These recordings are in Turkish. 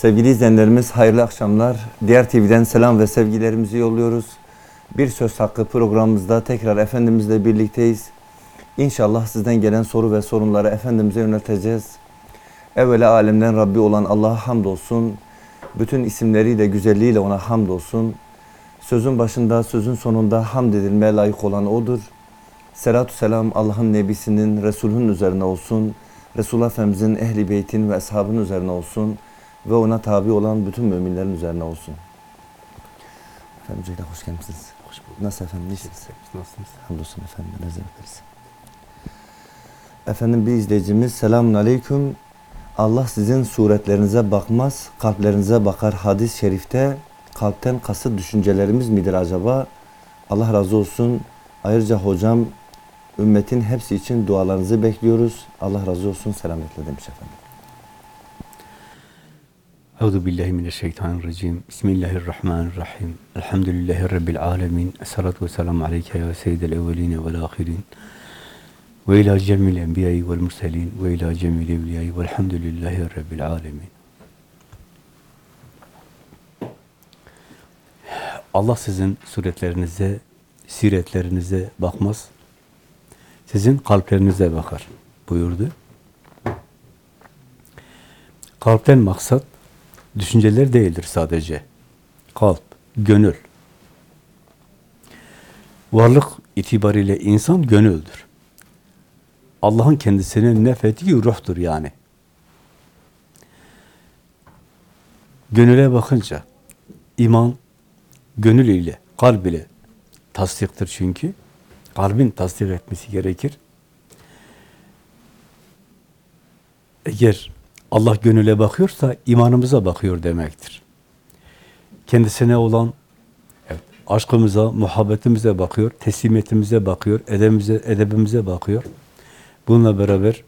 Sevgili izleyenlerimiz hayırlı akşamlar. Diğer TV'den selam ve sevgilerimizi yolluyoruz. Bir Söz Hakkı programımızda tekrar Efendimizle birlikteyiz. İnşallah sizden gelen soru ve sorunları Efendimiz'e yönelteceğiz. Evvela alemden Rabbi olan Allah'a hamdolsun. Bütün isimleriyle, güzelliğiyle ona hamdolsun. Sözün başında, sözün sonunda hamd edilmeye layık olan O'dur. Selatü selam Allah'ın Nebisinin, Resul'ün üzerine olsun. Resulullah Efendimizin, Ehli Beyt'in ve Eshabın üzerine olsun. Ve ona tabi olan bütün müminlerin üzerine olsun. Efendim Ceylan hoş geldiniz. Hoş bulduk. Nasıl efendim? İyisiniz? Nasılsınız? Hamdolsun efendim. Rezil ederiz. Efendim bir izleyicimiz selamun aleyküm. Allah sizin suretlerinize bakmaz, kalplerinize bakar. Hadis-i şerifte kalpten kasıt düşüncelerimiz midir acaba? Allah razı olsun. Ayrıca hocam ümmetin hepsi için dualarınızı bekliyoruz. Allah razı olsun. Selametle demiş efendim. Euzu billahi mineşşeytanirracim. Bismillahirrahmanirrahim. Elhamdülillahi rabbil alamin. Essalatu vesselamu aleyke ya seyyidel evvelin ve'l ahirin. Ve ila cemil enbiya'i vel murselin ve ila cemil evliya'i ve'lhamdülillahi rabbil alamin. Allah sizin suretlerinize, siretlerinize bakmaz. Sizin kalplerinize bakar buyurdu. Kalpten maksat düşünceler değildir sadece. Kalp, gönül. Varlık itibariyle insan gönüldür. Allah'ın kendisine nefettiği ruhtur yani. Gönüle bakınca iman gönül ile, kalb ile tasdiktir çünkü. Kalbin tasdik etmesi gerekir. Eğer Allah gönüle bakıyorsa imanımıza bakıyor demektir. Kendisine olan evet, aşkımıza, muhabbetimize bakıyor, teslimiyetimize bakıyor, edebimize, edebimize bakıyor. Bununla beraber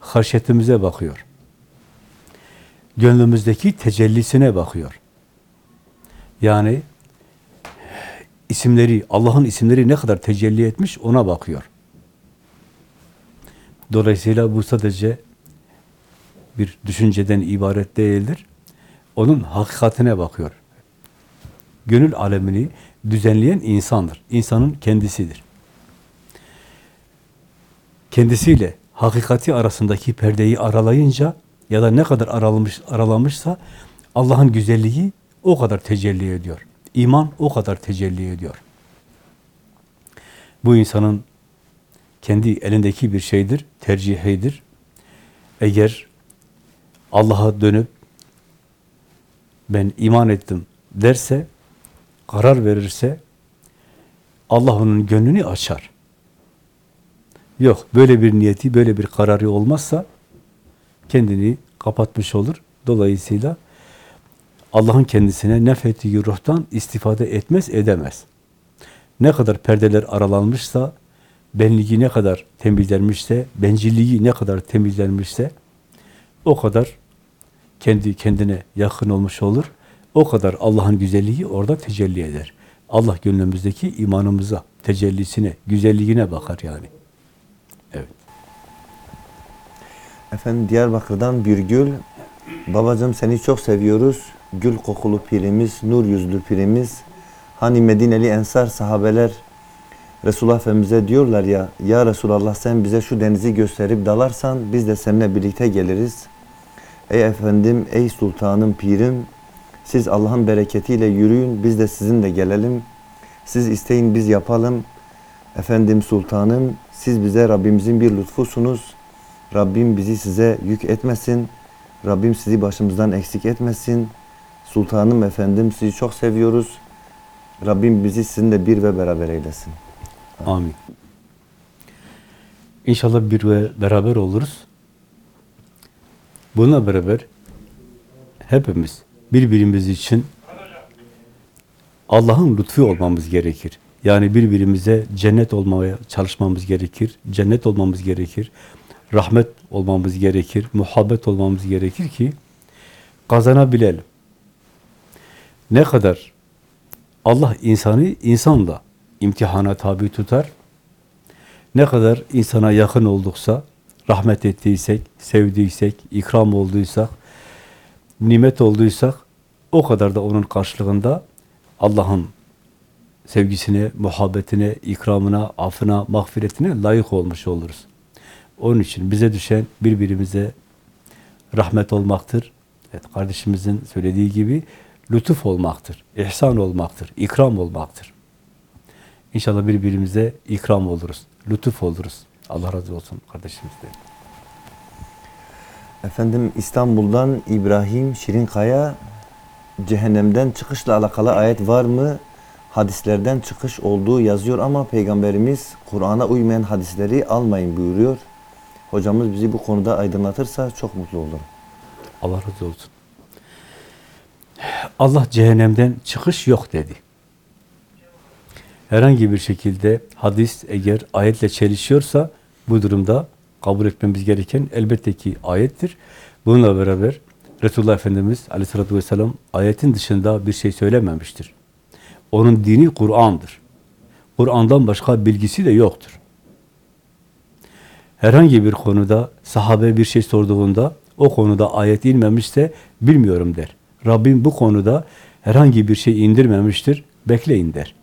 haşyetimize bakıyor. Gönlümüzdeki tecellisine bakıyor. Yani isimleri, Allah'ın isimleri ne kadar tecelli etmiş ona bakıyor. Dolayısıyla bu sadece bir düşünceden ibaret değildir. Onun hakikatine bakıyor. Gönül alemini düzenleyen insandır. İnsanın kendisidir. Kendisiyle hakikati arasındaki perdeyi aralayınca ya da ne kadar aralamış, aralamışsa Allah'ın güzelliği o kadar tecelli ediyor. İman o kadar tecelli ediyor. Bu insanın kendi elindeki bir şeydir, tercihidir. Eğer Allah'a dönüp ben iman ettim derse, karar verirse Allah onun gönlünü açar. Yok, böyle bir niyeti, böyle bir kararı olmazsa kendini kapatmış olur. Dolayısıyla Allah'ın kendisine nefettiği ruhtan istifade etmez, edemez. Ne kadar perdeler aralanmışsa, benliği ne kadar temizlenmişse, bencilliği ne kadar temizlenmişse, o kadar kendi kendine yakın olmuş olur. O kadar Allah'ın güzelliği orada tecelli eder. Allah gönlümüzdeki imanımıza, tecellisine, güzelliğine bakar yani. Evet. Efendim Diyarbakır'dan bir gül. Babacığım seni çok seviyoruz. Gül kokulu pirimiz, nur yüzlü pirimiz. Hani Medineli ensar sahabeler Resulullah Efendimiz'e diyorlar ya, ya Resulallah sen bize şu denizi gösterip dalarsan biz de seninle birlikte geliriz. Ey efendim, ey sultanım, pirim, siz Allah'ın bereketiyle yürüyün, biz de sizinle gelelim. Siz isteyin, biz yapalım. Efendim sultanım, siz bize Rabbimizin bir lütfusunuz. Rabbim bizi size yük etmesin. Rabbim sizi başımızdan eksik etmesin. Sultanım efendim sizi çok seviyoruz. Rabbim bizi sizinle bir ve beraber eylesin. Amin. İnşallah bir ve beraber oluruz. Bununla beraber hepimiz birbirimiz için Allah'ın lütfu olmamız gerekir. Yani birbirimize cennet olmaya çalışmamız gerekir. Cennet olmamız gerekir. Rahmet olmamız gerekir. Muhabbet olmamız gerekir ki kazanabilelim. Ne kadar Allah insanı insanla imtihana tabi tutar. Ne kadar insana yakın olduksa, rahmet ettiysek, sevdiysek, ikram olduysak, nimet olduysak o kadar da onun karşılığında Allah'ın sevgisine, muhabbetine, ikramına, affına, mağfiretine layık olmuş oluruz. Onun için bize düşen birbirimize rahmet olmaktır. Evet, kardeşimizin söylediği gibi lütuf olmaktır, ihsan olmaktır, ikram olmaktır. İnşallah birbirimize ikram oluruz, lütuf oluruz. Allah razı olsun kardeşimizden. Efendim İstanbul'dan İbrahim Şirinkaya cehennemden çıkışla alakalı ayet var mı? Hadislerden çıkış olduğu yazıyor ama Peygamberimiz Kur'an'a uymayan hadisleri almayın buyuruyor. Hocamız bizi bu konuda aydınlatırsa çok mutlu olurum. Allah razı olsun. Allah cehennemden çıkış yok dedi. Herhangi bir şekilde hadis eğer ayetle çelişiyorsa bu durumda kabul etmemiz gereken elbette ki ayettir. Bununla beraber Resulullah Efendimiz aleyhissalatü vesselam ayetin dışında bir şey söylememiştir. Onun dini Kur'an'dır. Kur'an'dan başka bilgisi de yoktur. Herhangi bir konuda sahabe bir şey sorduğunda o konuda ayet inmemişse bilmiyorum der. Rabbim bu konuda herhangi bir şey indirmemiştir, bekleyin der.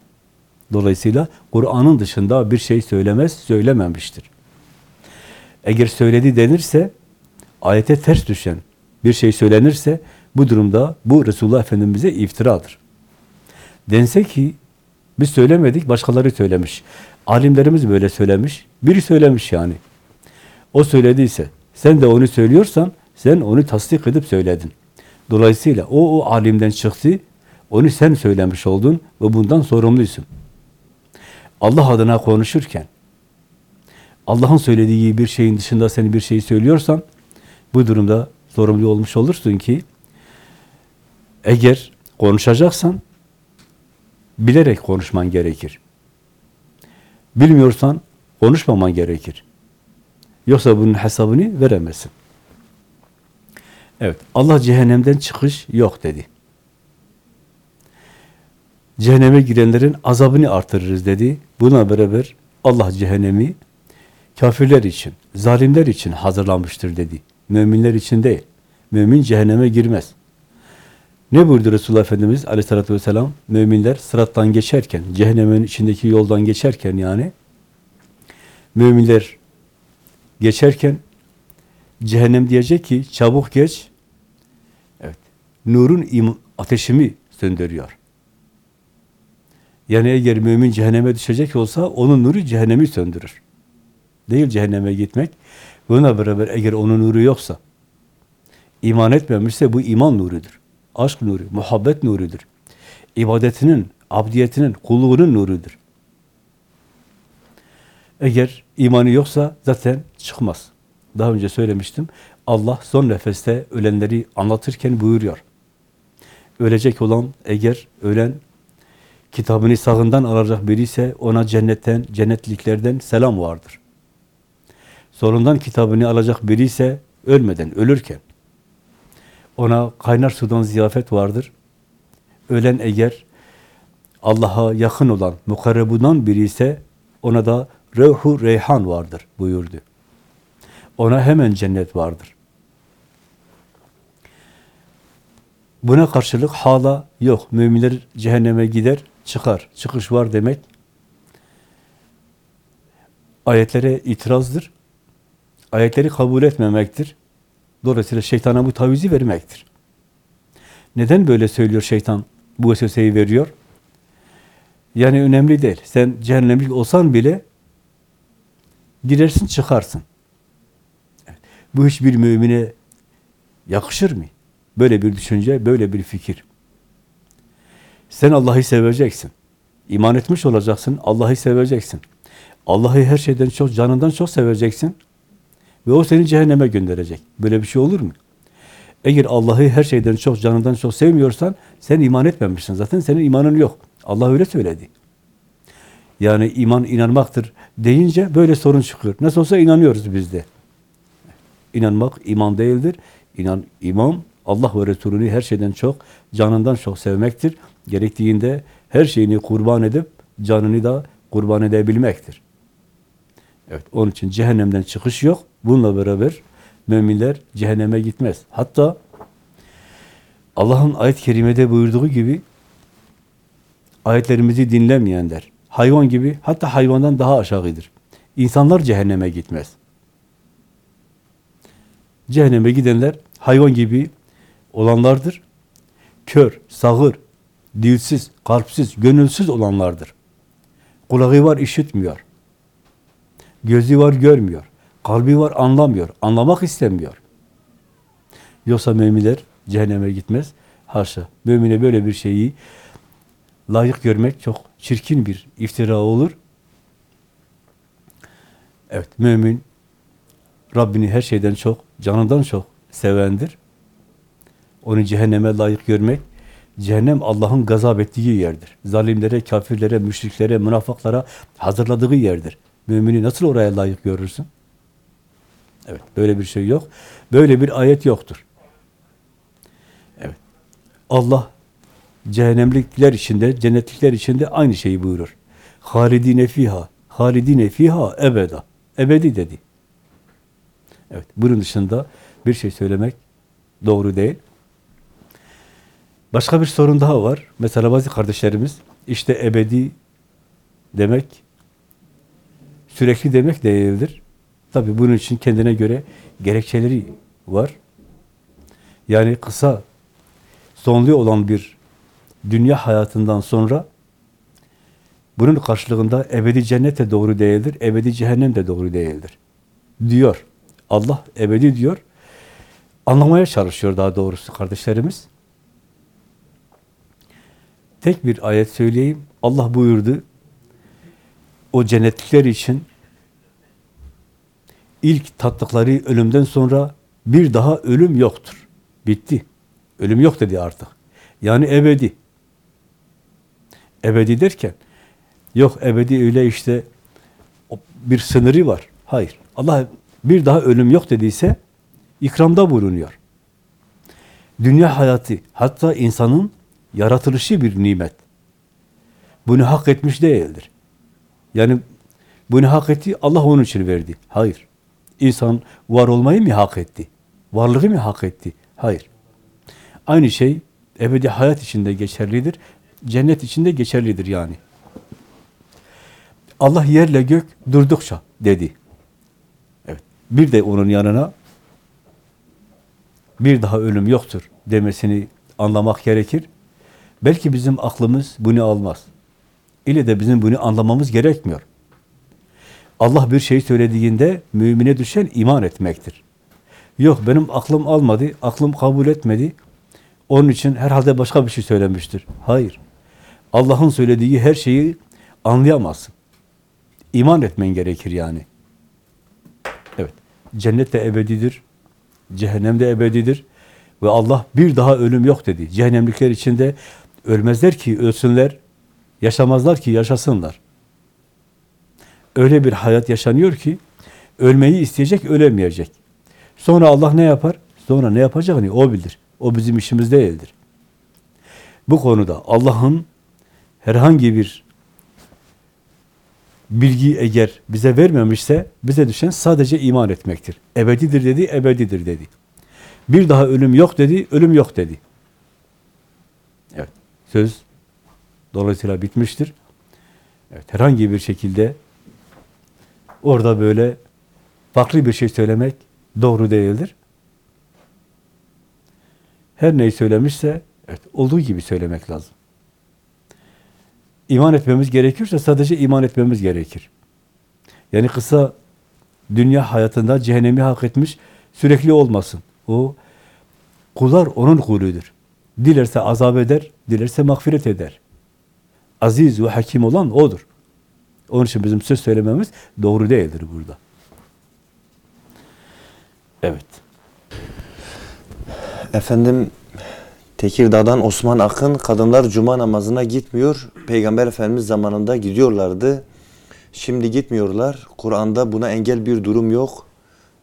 Dolayısıyla Kur'an'ın dışında bir şey söylemez, söylememiştir. Eğer söyledi denirse, ayete ters düşen bir şey söylenirse, bu durumda bu Resulullah Efendimiz'e iftiradır. Dense ki, biz söylemedik, başkaları söylemiş. Alimlerimiz böyle söylemiş, biri söylemiş yani. O söylediyse, sen de onu söylüyorsan, sen onu tasdik edip söyledin. Dolayısıyla o, o alimden çıktı, onu sen söylemiş oldun ve bundan sorumlusun. Allah adına konuşurken, Allah'ın söylediği bir şeyin dışında sen bir şeyi söylüyorsan, bu durumda sorumlu olmuş olursun ki, eğer konuşacaksan, bilerek konuşman gerekir. Bilmiyorsan, konuşmaman gerekir. Yoksa bunun hesabını veremezsin. Evet, Allah cehennemden çıkış yok dedi. Cehenneme girenlerin azabını artırırız dedi. Buna beraber Allah cehennemi kafirler için, zalimler için hazırlanmıştır dedi. Müminler için değil. Mümin cehenneme girmez. Ne buyurdu Resulullah Efendimiz aleyhissalatü vesselam? Müminler sırattan geçerken, cehennemin içindeki yoldan geçerken yani, müminler geçerken cehennem diyecek ki çabuk geç. Evet. Nurun im- ateşimi söndürüyor. Yani eğer mümin cehenneme düşecek olsa onun nuru cehennemi söndürür. Değil cehenneme gitmek. Buna beraber eğer onun nuru yoksa, iman etmemişse bu iman nurudur. Aşk nuru, muhabbet nurudur. İbadetinin, abdiyetinin, kulluğunun nurudur. Eğer imanı yoksa zaten çıkmaz. Daha önce söylemiştim. Allah son nefeste ölenleri anlatırken buyuruyor. Ölecek olan eğer ölen kitabını sağından alacak biri ise ona cennetten, cennetliklerden selam vardır. Solundan kitabını alacak biri ise ölmeden, ölürken ona kaynar sudan ziyafet vardır. Ölen eğer Allah'a yakın olan, mukarrebudan biri ise ona da Revhu Reyhan vardır buyurdu. Ona hemen cennet vardır. Buna karşılık hala yok. Müminler cehenneme gider, çıkar. Çıkış var demek. Ayetlere itirazdır. Ayetleri kabul etmemektir. Dolayısıyla şeytana bu tavizi vermektir. Neden böyle söylüyor şeytan? Bu vesveseyi veriyor. Yani önemli değil. Sen cehennemlik olsan bile girersin çıkarsın. Evet. Bu hiçbir mümine yakışır mı? Böyle bir düşünce, böyle bir fikir. Sen Allah'ı seveceksin. İman etmiş olacaksın, Allah'ı seveceksin. Allah'ı her şeyden çok, canından çok seveceksin. Ve o seni cehenneme gönderecek. Böyle bir şey olur mu? Eğer Allah'ı her şeyden çok, canından çok sevmiyorsan, sen iman etmemişsin. Zaten senin imanın yok. Allah öyle söyledi. Yani iman inanmaktır deyince böyle sorun çıkıyor. Nasıl olsa inanıyoruz biz de. İnanmak iman değildir. İnan, iman Allah ve Resulünü her şeyden çok, canından çok sevmektir. Gerektiğinde her şeyini kurban edip canını da kurban edebilmektir. Evet, onun için cehennemden çıkış yok. Bununla beraber müminler cehenneme gitmez. Hatta Allah'ın ayet-i kerimede buyurduğu gibi ayetlerimizi dinlemeyenler hayvan gibi hatta hayvandan daha aşağıdır. İnsanlar cehenneme gitmez. Cehenneme gidenler hayvan gibi olanlardır. Kör, sağır, dilsiz, kalpsiz, gönülsüz olanlardır. Kulağı var işitmiyor. Gözü var görmüyor. Kalbi var anlamıyor. Anlamak istemiyor. Yoksa müminler cehenneme gitmez. Haşa. Mümine böyle bir şeyi layık görmek çok çirkin bir iftira olur. Evet, mümin Rabbini her şeyden çok, canından çok sevendir. Onu cehenneme layık görmek, cehennem Allah'ın gazap ettiği yerdir. Zalimlere, kafirlere, müşriklere, münafıklara hazırladığı yerdir. Mümini nasıl oraya layık görürsün? Evet, böyle bir şey yok. Böyle bir ayet yoktur. Evet. Allah cehennemlikler içinde, cennetlikler içinde aynı şeyi buyurur. Halidine fiha, halidine fiha ebeda. Ebedi dedi. Evet, bunun dışında bir şey söylemek doğru değil. Başka bir sorun daha var. Mesela bazı kardeşlerimiz işte ebedi demek sürekli demek değildir. Tabi bunun için kendine göre gerekçeleri var. Yani kısa sonlu olan bir dünya hayatından sonra bunun karşılığında ebedi cennet de doğru değildir, ebedi cehennem de doğru değildir. Diyor. Allah ebedi diyor. Anlamaya çalışıyor daha doğrusu kardeşlerimiz. Tek bir ayet söyleyeyim. Allah buyurdu. O cennetlikler için ilk tattıkları ölümden sonra bir daha ölüm yoktur. Bitti. Ölüm yok dedi artık. Yani ebedi. Ebedi derken yok ebedi öyle işte bir sınırı var. Hayır. Allah bir daha ölüm yok dediyse ikramda bulunuyor. Dünya hayatı hatta insanın yaratılışı bir nimet. Bunu hak etmiş değildir. Yani bunu hak etti, Allah onun için verdi. Hayır. İnsan var olmayı mı hak etti? Varlığı mı hak etti? Hayır. Aynı şey ebedi hayat içinde geçerlidir. Cennet içinde geçerlidir yani. Allah yerle gök durdukça dedi. Evet. Bir de onun yanına bir daha ölüm yoktur demesini anlamak gerekir. Belki bizim aklımız bunu almaz. İle de bizim bunu anlamamız gerekmiyor. Allah bir şey söylediğinde mümine düşen iman etmektir. Yok benim aklım almadı, aklım kabul etmedi. Onun için herhalde başka bir şey söylemiştir. Hayır. Allah'ın söylediği her şeyi anlayamazsın. İman etmen gerekir yani. Evet. Cennet de ebedidir. Cehennem de ebedidir. Ve Allah bir daha ölüm yok dedi. Cehennemlikler içinde ölmezler ki ölsünler, yaşamazlar ki yaşasınlar. Öyle bir hayat yaşanıyor ki ölmeyi isteyecek, ölemeyecek. Sonra Allah ne yapar? Sonra ne yapacağını o bilir. O bizim işimiz değildir. Bu konuda Allah'ın herhangi bir bilgi eğer bize vermemişse bize düşen sadece iman etmektir. Ebedidir dedi, ebedidir dedi. Bir daha ölüm yok dedi, ölüm yok dedi. Evet, söz dolayısıyla bitmiştir. Evet, herhangi bir şekilde orada böyle farklı bir şey söylemek doğru değildir. Her neyi söylemişse evet, olduğu gibi söylemek lazım. İman etmemiz gerekiyorsa sadece iman etmemiz gerekir. Yani kısa dünya hayatında cehennemi hak etmiş sürekli olmasın. O kullar onun kuludur. Dilerse azap eder, dilerse mağfiret eder. Aziz ve hakim olan odur. Onun için bizim söz söylememiz doğru değildir burada. Evet. Efendim Tekirdağ'dan Osman Akın kadınlar cuma namazına gitmiyor. Peygamber Efendimiz zamanında gidiyorlardı. Şimdi gitmiyorlar. Kur'an'da buna engel bir durum yok.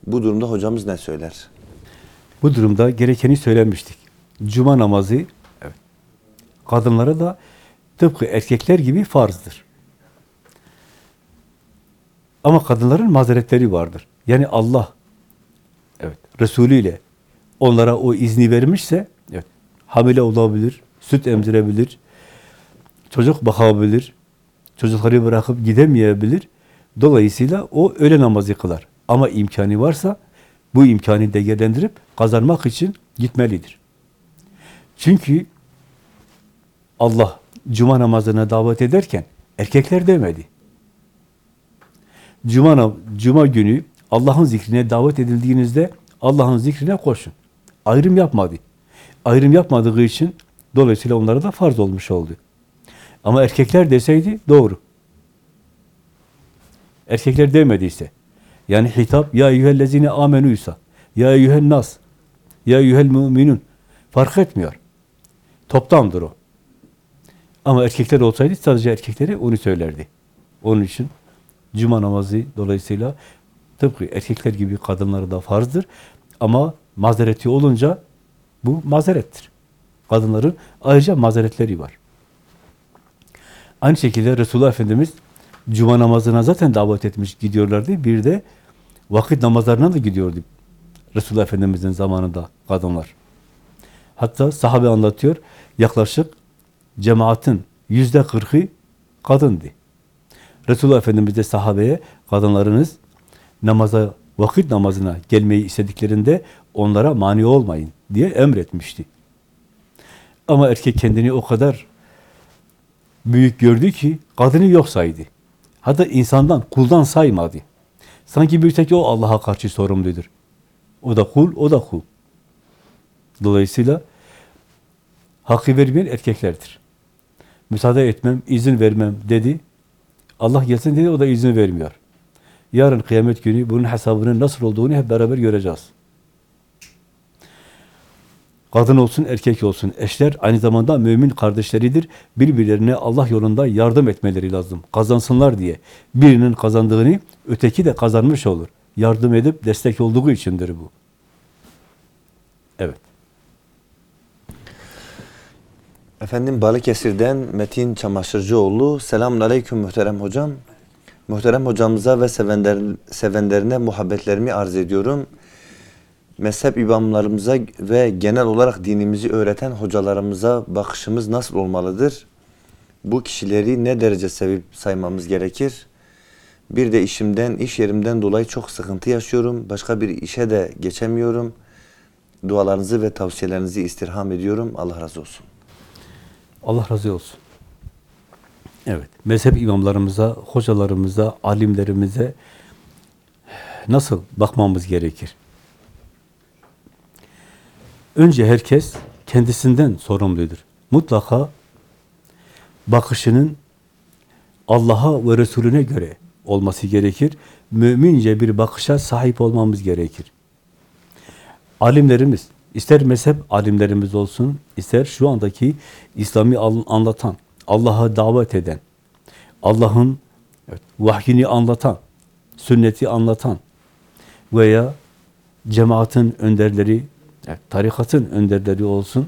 Bu durumda hocamız ne söyler? Bu durumda gerekeni söylemiştik. Cuma namazı evet, kadınlara da tıpkı erkekler gibi farzdır. Ama kadınların mazeretleri vardır. Yani Allah evet Resulü ile onlara o izni vermişse evet, hamile olabilir, süt emzirebilir, çocuk bakabilir, çocukları bırakıp gidemeyebilir. Dolayısıyla o öğle namazı kılar. Ama imkanı varsa bu imkanı değerlendirip kazanmak için gitmelidir. Çünkü Allah cuma namazına davet ederken erkekler demedi. Cuma, cuma günü Allah'ın zikrine davet edildiğinizde Allah'ın zikrine koşun. Ayrım yapmadı. Ayrım yapmadığı için dolayısıyla onlara da farz olmuş oldu. Ama erkekler deseydi doğru. Erkekler demediyse, yani hitap ya eyyühellezine amenuysa, ya eyyühen nas, ya eyyühel müminun fark etmiyor. Toptandır o. Ama erkekler olsaydı sadece erkekleri onu söylerdi. Onun için cuma namazı dolayısıyla tıpkı erkekler gibi kadınlara da farzdır. Ama mazereti olunca bu mazerettir. Kadınların ayrıca mazeretleri var. Aynı şekilde Resulullah Efendimiz cuma namazına zaten davet etmiş gidiyorlardı. Bir de vakit namazlarına da gidiyordu. Resulullah Efendimiz'in zamanında kadınlar. Hatta sahabe anlatıyor, yaklaşık cemaatin yüzde kırkı kadındı. Resulullah Efendimiz de sahabeye kadınlarınız namaza, vakit namazına gelmeyi istediklerinde onlara mani olmayın diye emretmişti. Ama erkek kendini o kadar büyük gördü ki kadını yok saydı. Hatta insandan, kuldan saymadı. Sanki bir tek o Allah'a karşı sorumludur. O da kul, o da kul. Dolayısıyla hakkı vermeyen erkeklerdir. Müsaade etmem, izin vermem dedi. Allah gelsin dedi, o da izin vermiyor. Yarın kıyamet günü bunun hesabının nasıl olduğunu hep beraber göreceğiz. Kadın olsun, erkek olsun. Eşler aynı zamanda mümin kardeşleridir. Birbirlerine Allah yolunda yardım etmeleri lazım. Kazansınlar diye. Birinin kazandığını öteki de kazanmış olur. Yardım edip destek olduğu içindir bu. Efendim Balıkesir'den Metin Çamaşırcıoğlu. Selamun Aleyküm muhterem hocam. Muhterem hocamıza ve sevenler, sevenlerine muhabbetlerimi arz ediyorum. Mezhep imamlarımıza ve genel olarak dinimizi öğreten hocalarımıza bakışımız nasıl olmalıdır? Bu kişileri ne derece sevip saymamız gerekir? Bir de işimden, iş yerimden dolayı çok sıkıntı yaşıyorum. Başka bir işe de geçemiyorum. Dualarınızı ve tavsiyelerinizi istirham ediyorum. Allah razı olsun. Allah razı olsun. Evet, mezhep imamlarımıza, hocalarımıza, alimlerimize nasıl bakmamız gerekir? Önce herkes kendisinden sorumludur. Mutlaka bakışının Allah'a ve Resulüne göre olması gerekir. Mümince bir bakışa sahip olmamız gerekir. Alimlerimiz, ister mezhep alimlerimiz olsun, ister şu andaki İslam'ı anlatan, Allah'a davet eden, Allah'ın evet, vahyini anlatan, sünneti anlatan veya cemaatin önderleri, evet, tarikatın önderleri olsun.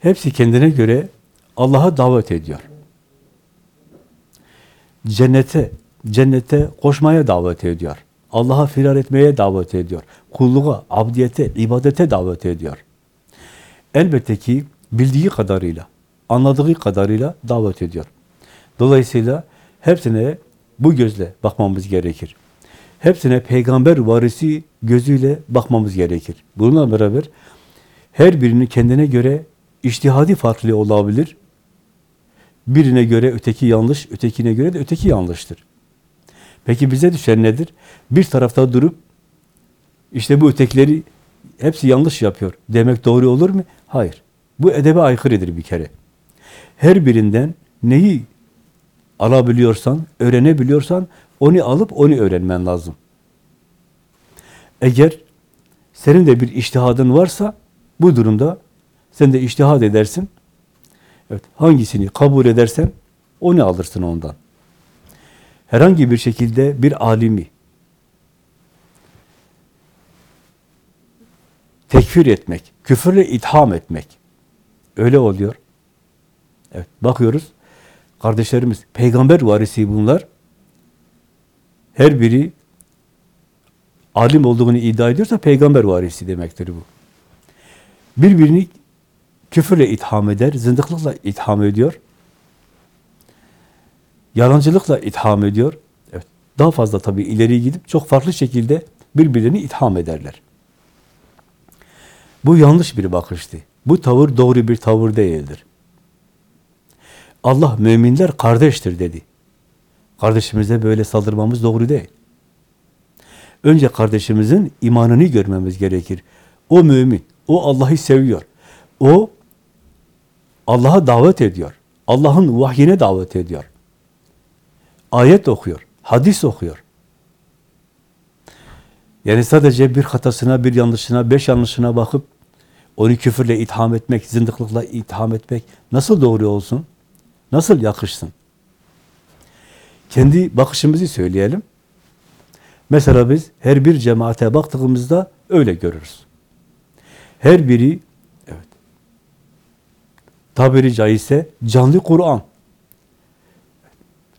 Hepsi kendine göre Allah'a davet ediyor. Cennete, cennete koşmaya davet ediyor. Allah'a firar etmeye davet ediyor. Kulluğa, abdiyete, ibadete davet ediyor. Elbette ki bildiği kadarıyla, anladığı kadarıyla davet ediyor. Dolayısıyla hepsine bu gözle bakmamız gerekir. Hepsine peygamber varisi gözüyle bakmamız gerekir. Bununla beraber her birinin kendine göre iştihadi farklı olabilir. Birine göre öteki yanlış, ötekine göre de öteki yanlıştır. Peki bize düşen nedir? Bir tarafta durup işte bu ötekileri hepsi yanlış yapıyor demek doğru olur mu? Hayır. Bu edebe aykırıdır bir kere. Her birinden neyi alabiliyorsan, öğrenebiliyorsan onu alıp onu öğrenmen lazım. Eğer senin de bir iştihadın varsa bu durumda sen de iştihad edersin. Evet, hangisini kabul edersen onu alırsın ondan. Herhangi bir şekilde bir alimi tekfir etmek, küfürle itham etmek öyle oluyor. Evet, bakıyoruz. Kardeşlerimiz peygamber varisi bunlar. Her biri alim olduğunu iddia ediyorsa peygamber varisi demektir bu. birbirini küfürle itham eder, zındıklıkla itham ediyor. Yalancılıkla itham ediyor. Evet, daha fazla tabii ileri gidip çok farklı şekilde birbirlerini itham ederler. Bu yanlış bir bakıştı. Bu tavır doğru bir tavır değildir. Allah müminler kardeştir dedi. Kardeşimize böyle saldırmamız doğru değil. Önce kardeşimizin imanını görmemiz gerekir. O mümin, o Allah'ı seviyor. O Allah'a davet ediyor. Allah'ın vahyine davet ediyor. Ayet okuyor, hadis okuyor. Yani sadece bir hatasına, bir yanlışına, beş yanlışına bakıp onu küfürle itham etmek, zındıklıkla itham etmek nasıl doğru olsun? Nasıl yakışsın? Kendi bakışımızı söyleyelim. Mesela biz her bir cemaate baktığımızda öyle görürüz. Her biri evet tabiri caizse canlı Kur'an.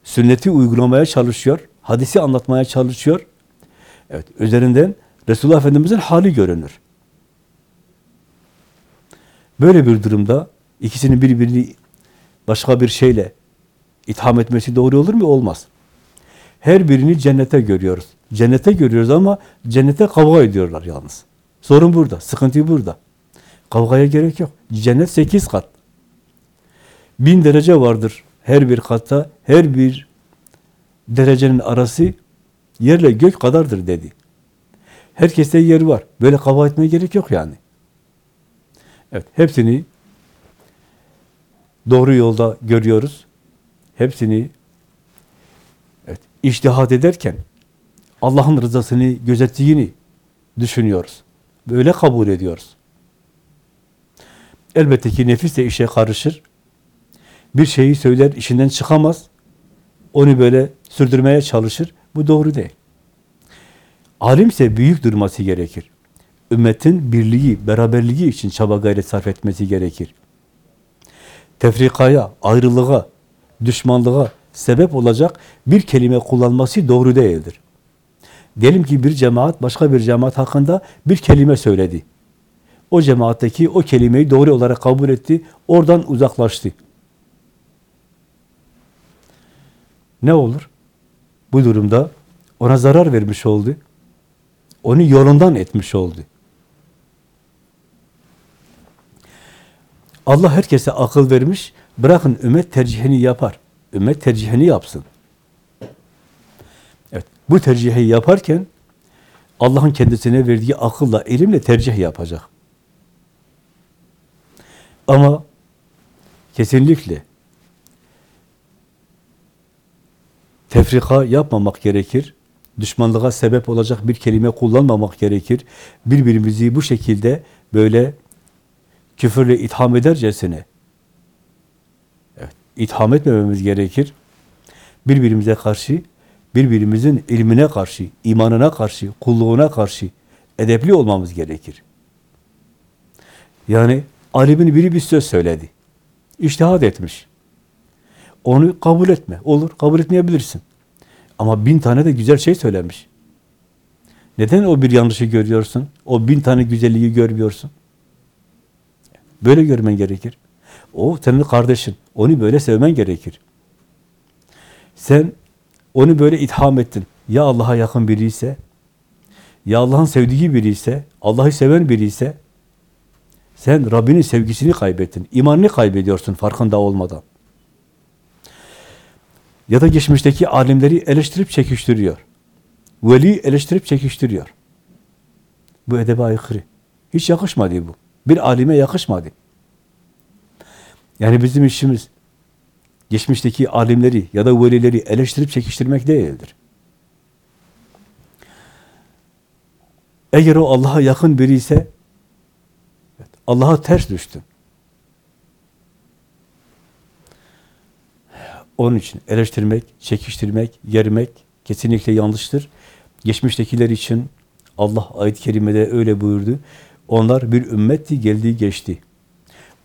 Sünneti uygulamaya çalışıyor, hadisi anlatmaya çalışıyor. Evet, üzerinden Resulullah Efendimiz'in hali görünür. Böyle bir durumda ikisinin birbirini başka bir şeyle itham etmesi doğru olur mu? Olmaz. Her birini cennete görüyoruz. Cennete görüyoruz ama cennete kavga ediyorlar yalnız. Sorun burada, sıkıntı burada. Kavgaya gerek yok. Cennet sekiz kat. Bin derece vardır her bir katta. Her bir derecenin arası yerle gök kadardır dedi. Herkeste yer var. Böyle kavga etmeye gerek yok yani. Evet, hepsini doğru yolda görüyoruz. Hepsini evet, iştihat ederken Allah'ın rızasını gözettiğini düşünüyoruz. Böyle kabul ediyoruz. Elbette ki nefis de işe karışır. Bir şeyi söyler, işinden çıkamaz. Onu böyle sürdürmeye çalışır. Bu doğru değil. Alimse büyük durması gerekir. Ümmetin birliği, beraberliği için çaba gayret sarf etmesi gerekir. Tefrikaya, ayrılığa, düşmanlığa sebep olacak bir kelime kullanması doğru değildir. Diyelim ki bir cemaat başka bir cemaat hakkında bir kelime söyledi. O cemaatteki o kelimeyi doğru olarak kabul etti, oradan uzaklaştı. Ne olur? Bu durumda ona zarar vermiş oldu. Onu yolundan etmiş oldu. Allah herkese akıl vermiş. Bırakın ümmet tercihini yapar. Ümmet tercihini yapsın. Evet, bu tercihi yaparken Allah'ın kendisine verdiği akılla, ilimle tercih yapacak. Ama kesinlikle tefrika yapmamak gerekir. Düşmanlığa sebep olacak bir kelime kullanmamak gerekir. Birbirimizi bu şekilde böyle küfürle itham edercesine evet, itham etmememiz gerekir. Birbirimize karşı, birbirimizin ilmine karşı, imanına karşı, kulluğuna karşı edepli olmamız gerekir. Yani alimin biri bir söz söyledi. İçtihat etmiş. Onu kabul etme. Olur, kabul etmeyebilirsin. Ama bin tane de güzel şey söylemiş. Neden o bir yanlışı görüyorsun? O bin tane güzelliği görmüyorsun? Böyle görmen gerekir. O senin kardeşin. Onu böyle sevmen gerekir. Sen onu böyle itham ettin. Ya Allah'a yakın biri ise, ya Allah'ın sevdiği biri ise, Allah'ı seven biri ise, sen Rabbinin sevgisini kaybettin. imanını kaybediyorsun farkında olmadan. Ya da geçmişteki alimleri eleştirip çekiştiriyor. Veli eleştirip çekiştiriyor. Bu edebe aykırı. Hiç yakışmadı bu. Bir alime yakışmadı. Yani bizim işimiz geçmişteki alimleri ya da velileri eleştirip çekiştirmek değildir. Eğer o Allah'a yakın biri ise Allah'a ters düştün. Onun için eleştirmek, çekiştirmek, yermek kesinlikle yanlıştır. Geçmiştekiler için Allah ayet-i kerimede öyle buyurdu. Onlar bir ümmetti, geldi geçti.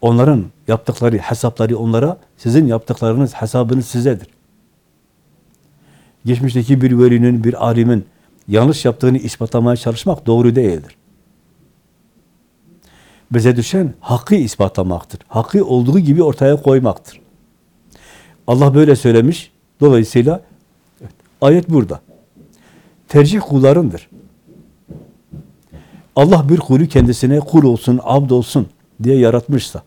Onların yaptıkları hesapları onlara, sizin yaptıklarınız hesabınız sizedir. Geçmişteki bir velinin, bir alimin yanlış yaptığını ispatlamaya çalışmak doğru değildir. Bize düşen hakkı ispatlamaktır. Hakkı olduğu gibi ortaya koymaktır. Allah böyle söylemiş. Dolayısıyla evet, ayet burada. Tercih kullarındır. Allah bir kulü kendisine kul olsun, abd olsun diye yaratmışsa,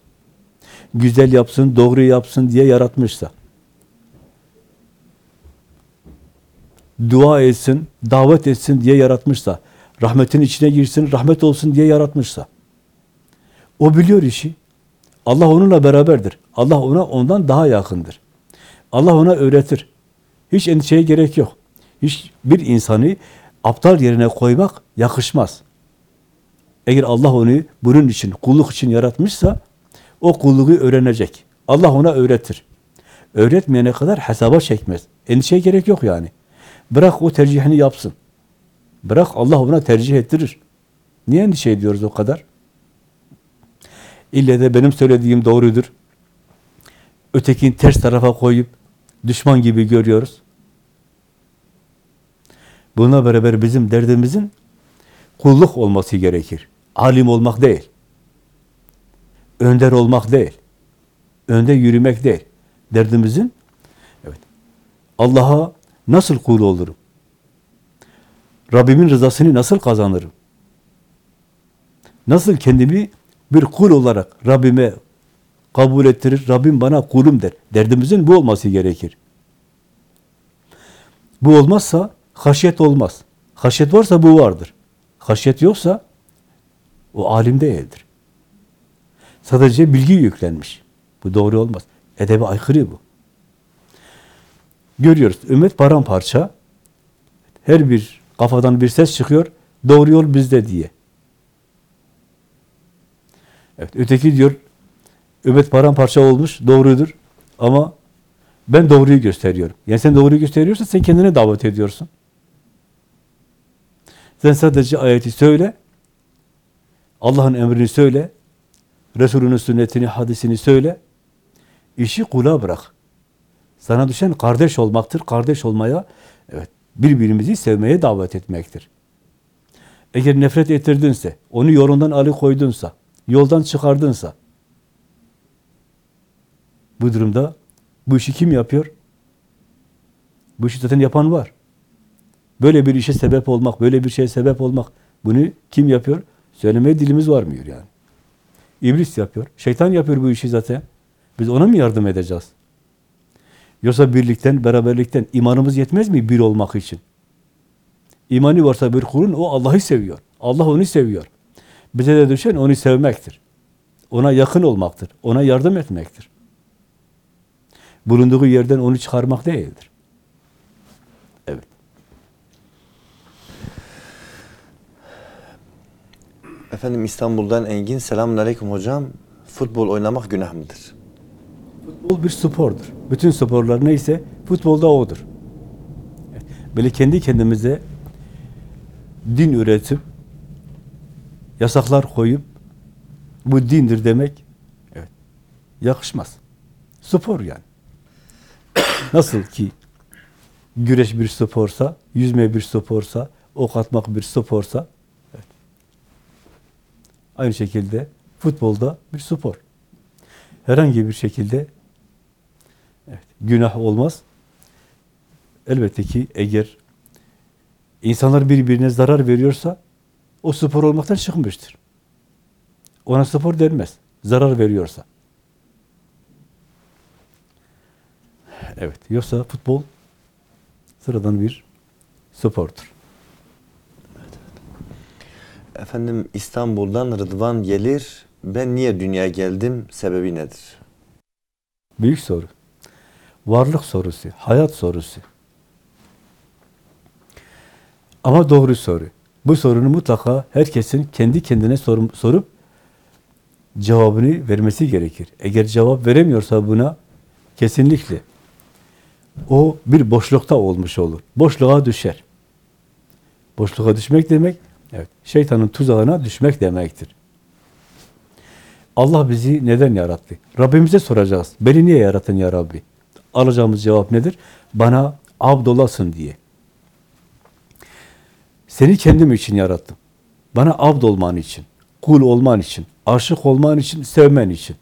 güzel yapsın, doğru yapsın diye yaratmışsa, dua etsin, davet etsin diye yaratmışsa, rahmetin içine girsin, rahmet olsun diye yaratmışsa, o biliyor işi. Allah onunla beraberdir. Allah ona ondan daha yakındır. Allah ona öğretir. Hiç endişeye gerek yok. Hiç bir insanı aptal yerine koymak yakışmaz. Eğer Allah onu bunun için, kulluk için yaratmışsa, o kulluğu öğrenecek. Allah ona öğretir. Öğretmeyene kadar hesaba çekmez. Endişeye gerek yok yani. Bırak o tercihini yapsın. Bırak Allah ona tercih ettirir. Niye endişe ediyoruz o kadar? İlle de benim söylediğim doğrudur. Ötekini ters tarafa koyup düşman gibi görüyoruz. Buna beraber bizim derdimizin kulluk olması gerekir. Alim olmak değil. Önder olmak değil. Önde yürümek değil. Derdimizin evet. Allah'a nasıl kul olurum? Rabbimin rızasını nasıl kazanırım? Nasıl kendimi bir kul olarak Rabbime kabul ettirir, Rabbim bana kulum der. Derdimizin bu olması gerekir. Bu olmazsa haşyet olmaz. Haşyet varsa bu vardır. Haşyet yoksa o alim değildir. Sadece bilgi yüklenmiş. Bu doğru olmaz. Edebe aykırı bu. Görüyoruz. Ümmet paramparça. Her bir kafadan bir ses çıkıyor. Doğru yol bizde diye. Evet, öteki diyor ümmet paramparça olmuş, doğrudur. Ama ben doğruyu gösteriyorum. Yani sen doğruyu gösteriyorsan sen kendine davet ediyorsun. Sen sadece ayeti söyle, Allah'ın emrini söyle, Resulünün sünnetini, hadisini söyle, işi kula bırak. Sana düşen kardeş olmaktır. Kardeş olmaya, evet, birbirimizi sevmeye davet etmektir. Eğer nefret ettirdinse, onu yolundan alıkoydunsa, yoldan çıkardınsa, bu durumda bu işi kim yapıyor? Bu işi zaten yapan var. Böyle bir işe sebep olmak, böyle bir şeye sebep olmak, bunu kim yapıyor? Söylemeye dilimiz varmıyor yani. İblis yapıyor, şeytan yapıyor bu işi zaten. Biz ona mı yardım edeceğiz? Yoksa birlikten, beraberlikten imanımız yetmez mi bir olmak için? İmanı varsa bir kulun o Allah'ı seviyor. Allah onu seviyor. Bize de düşen onu sevmektir. Ona yakın olmaktır. Ona yardım etmektir. Bulunduğu yerden onu çıkarmak değildir. Evet. Efendim İstanbul'dan Engin. Selamun Aleyküm hocam. Futbol oynamak günah mıdır? Futbol bir spordur. Bütün sporlar neyse futbolda odur. Böyle kendi kendimize din üretip yasaklar koyup bu dindir demek evet yakışmaz. Spor yani. Nasıl ki güreş bir sporsa, yüzme bir sporsa, ok atmak bir sporsa evet. aynı şekilde futbolda bir spor. Herhangi bir şekilde evet, günah olmaz. Elbette ki eğer insanlar birbirine zarar veriyorsa o spor olmaktan çıkmıştır. Ona spor denmez. Zarar veriyorsa. Evet. Yoksa futbol sıradan bir spordur. Efendim İstanbul'dan Rıdvan gelir. Ben niye dünyaya geldim? Sebebi nedir? Büyük soru. Varlık sorusu, hayat sorusu. Ama doğru soru. Bu sorunu mutlaka herkesin kendi kendine sorum, sorup cevabını vermesi gerekir. Eğer cevap veremiyorsa buna kesinlikle o bir boşlukta olmuş olur. Boşluğa düşer. Boşluğa düşmek demek, evet, şeytanın tuzağına düşmek demektir. Allah bizi neden yarattı? Rabbimize soracağız. Beni niye yarattın ya Rabbi? Alacağımız cevap nedir? Bana abd olasın diye. Seni kendim için yarattım. Bana abd olman için, kul olman için, Aşık olman için, sevmen için.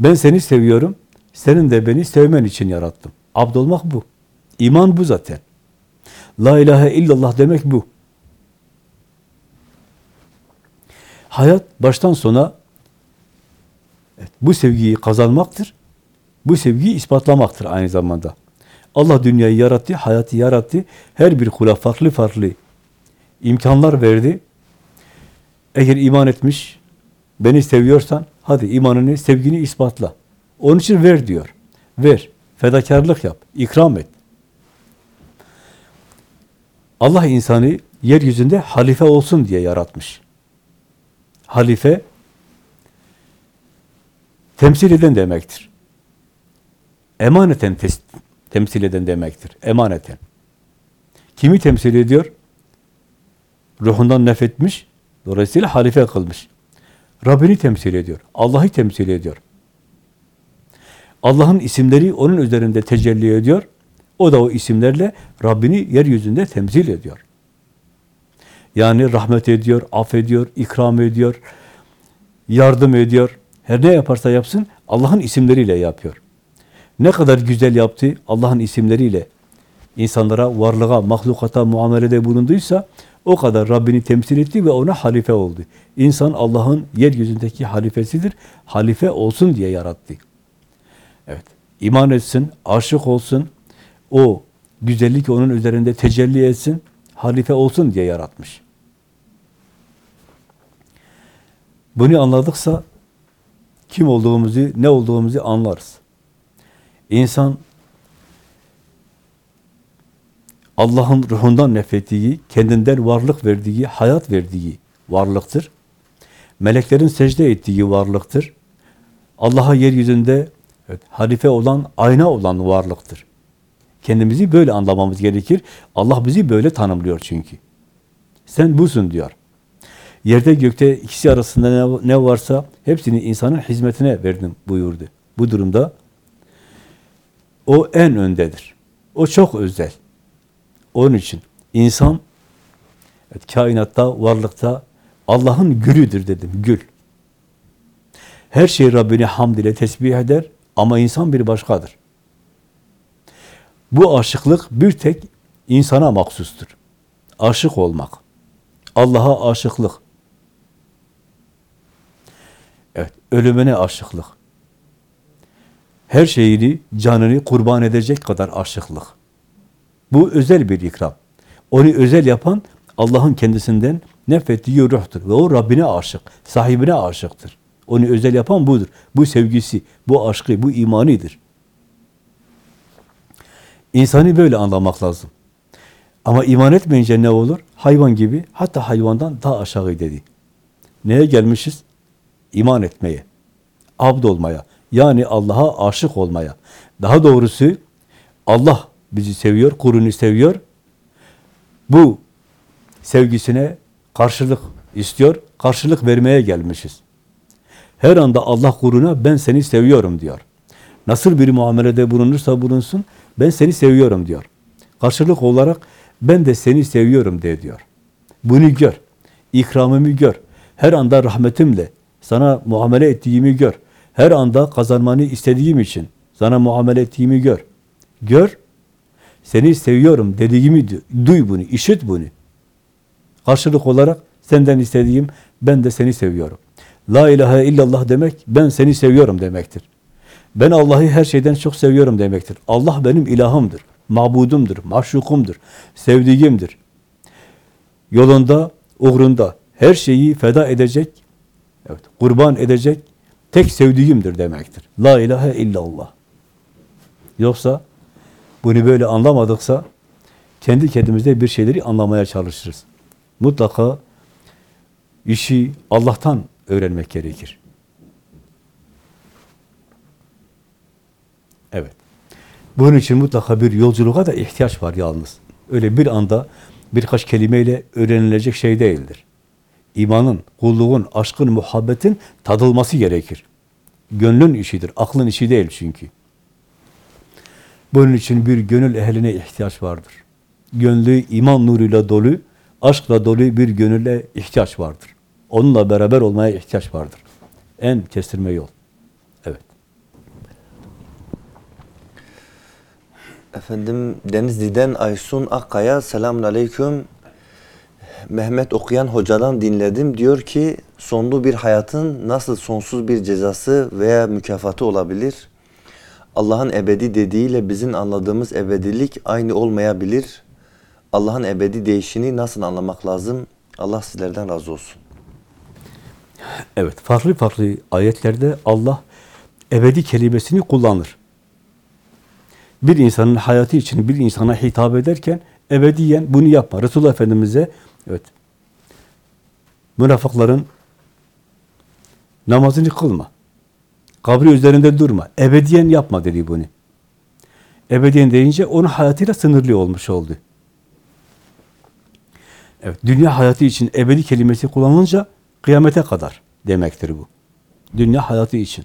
Ben seni seviyorum, senin de beni sevmen için yarattım. Abd olmak bu. İman bu zaten. La ilahe illallah demek bu. Hayat baştan sona evet, bu sevgiyi kazanmaktır. Bu sevgiyi ispatlamaktır aynı zamanda. Allah dünyayı yarattı, hayatı yarattı. Her bir kula farklı farklı imkanlar verdi. Eğer iman etmiş, beni seviyorsan hadi imanını, sevgini ispatla. Onun için ver diyor. Ver. Fedakarlık yap. ikram et. Allah insanı yeryüzünde halife olsun diye yaratmış. Halife temsil eden demektir. Emaneten temsil eden demektir. Emaneten. Kimi temsil ediyor? Ruhundan nefretmiş, dolayısıyla halife kılmış. Rabbini temsil ediyor. Allah'ı temsil ediyor. Allah'ın isimleri onun üzerinde tecelli ediyor. O da o isimlerle Rabbini yeryüzünde temsil ediyor. Yani rahmet ediyor, affediyor, ikram ediyor, yardım ediyor. Her ne yaparsa yapsın Allah'ın isimleriyle yapıyor. Ne kadar güzel yaptı Allah'ın isimleriyle insanlara, varlığa, mahlukata muamelede bulunduysa o kadar Rabbini temsil etti ve ona halife oldu. İnsan Allah'ın yeryüzündeki halifesidir. Halife olsun diye yarattı. Evet. iman etsin, aşık olsun, o güzellik onun üzerinde tecelli etsin, halife olsun diye yaratmış. Bunu anladıksa kim olduğumuzu, ne olduğumuzu anlarız. İnsan Allah'ın ruhundan nefrettiği, kendinden varlık verdiği, hayat verdiği varlıktır. Meleklerin secde ettiği varlıktır. Allah'a yeryüzünde evet, halife olan, ayna olan varlıktır. Kendimizi böyle anlamamız gerekir. Allah bizi böyle tanımlıyor çünkü. Sen busun diyor. Yerde gökte ikisi arasında ne, ne varsa hepsini insanın hizmetine verdim buyurdu. Bu durumda o en öndedir. O çok özel. Onun için insan evet, kainatta, varlıkta Allah'ın gülüdür dedim, gül. Her şey Rabbini hamd ile tesbih eder ama insan bir başkadır. Bu aşıklık bir tek insana mahsustur. Aşık olmak. Allah'a aşıklık. Evet, ölümüne aşıklık. Her şeyini, canını kurban edecek kadar aşıklık. Bu özel bir ikram. Onu özel yapan Allah'ın kendisinden nefrettiği ruhtur. Ve o Rabbine aşık, sahibine aşıktır. Onu özel yapan budur. Bu sevgisi, bu aşkı, bu imanidir. İnsanı böyle anlamak lazım. Ama iman etmeyince ne olur? Hayvan gibi, hatta hayvandan daha aşağı dedi. Neye gelmişiz? İman etmeye, abd olmaya, yani Allah'a aşık olmaya. Daha doğrusu Allah bizi seviyor, kulunu seviyor. Bu sevgisine karşılık istiyor, karşılık vermeye gelmişiz. Her anda Allah kuluna ben seni seviyorum diyor. Nasıl bir muamelede bulunursa bulunsun, ben seni seviyorum diyor. Karşılık olarak ben de seni seviyorum de diyor. Bunu gör, ikramımı gör. Her anda rahmetimle sana muamele ettiğimi gör. Her anda kazanmanı istediğim için sana muamele ettiğimi gör. Gör, seni seviyorum dediğimi duy bunu, işit bunu. Karşılık olarak senden istediğim ben de seni seviyorum. La ilahe illallah demek ben seni seviyorum demektir. Ben Allah'ı her şeyden çok seviyorum demektir. Allah benim ilahımdır, mabudumdur, maşukumdur, sevdiğimdir. Yolunda, uğrunda her şeyi feda edecek, evet, kurban edecek, tek sevdiğimdir demektir. La ilahe illallah. Yoksa bunu böyle anlamadıksa kendi kendimizde bir şeyleri anlamaya çalışırız. Mutlaka işi Allah'tan öğrenmek gerekir. Evet. Bunun için mutlaka bir yolculuğa da ihtiyaç var yalnız. Öyle bir anda birkaç kelimeyle öğrenilecek şey değildir. İmanın, kulluğun, aşkın, muhabbetin tadılması gerekir. Gönlün işidir, aklın işi değil çünkü. Bunun için bir gönül ehline ihtiyaç vardır. Gönlü iman nuruyla dolu, aşkla dolu bir gönülle ihtiyaç vardır. Onunla beraber olmaya ihtiyaç vardır. En kestirme yol. Evet. Efendim Denizli'den Aysun Akkaya selamun aleyküm. Mehmet Okuyan hocadan dinledim. Diyor ki sonlu bir hayatın nasıl sonsuz bir cezası veya mükafatı olabilir? Allah'ın ebedi dediğiyle bizim anladığımız ebedilik aynı olmayabilir. Allah'ın ebedi değişini nasıl anlamak lazım? Allah sizlerden razı olsun. Evet, farklı farklı ayetlerde Allah ebedi kelimesini kullanır. Bir insanın hayatı için bir insana hitap ederken ebediyen bunu yapma. Resulullah Efendimiz'e evet münafıkların namazını kılma. Kabri üzerinde durma. Ebediyen yapma dedi bunu. Ebediyen deyince onun hayatıyla sınırlı olmuş oldu. Evet, dünya hayatı için ebedi kelimesi kullanılınca kıyamete kadar demektir bu. Dünya hayatı için.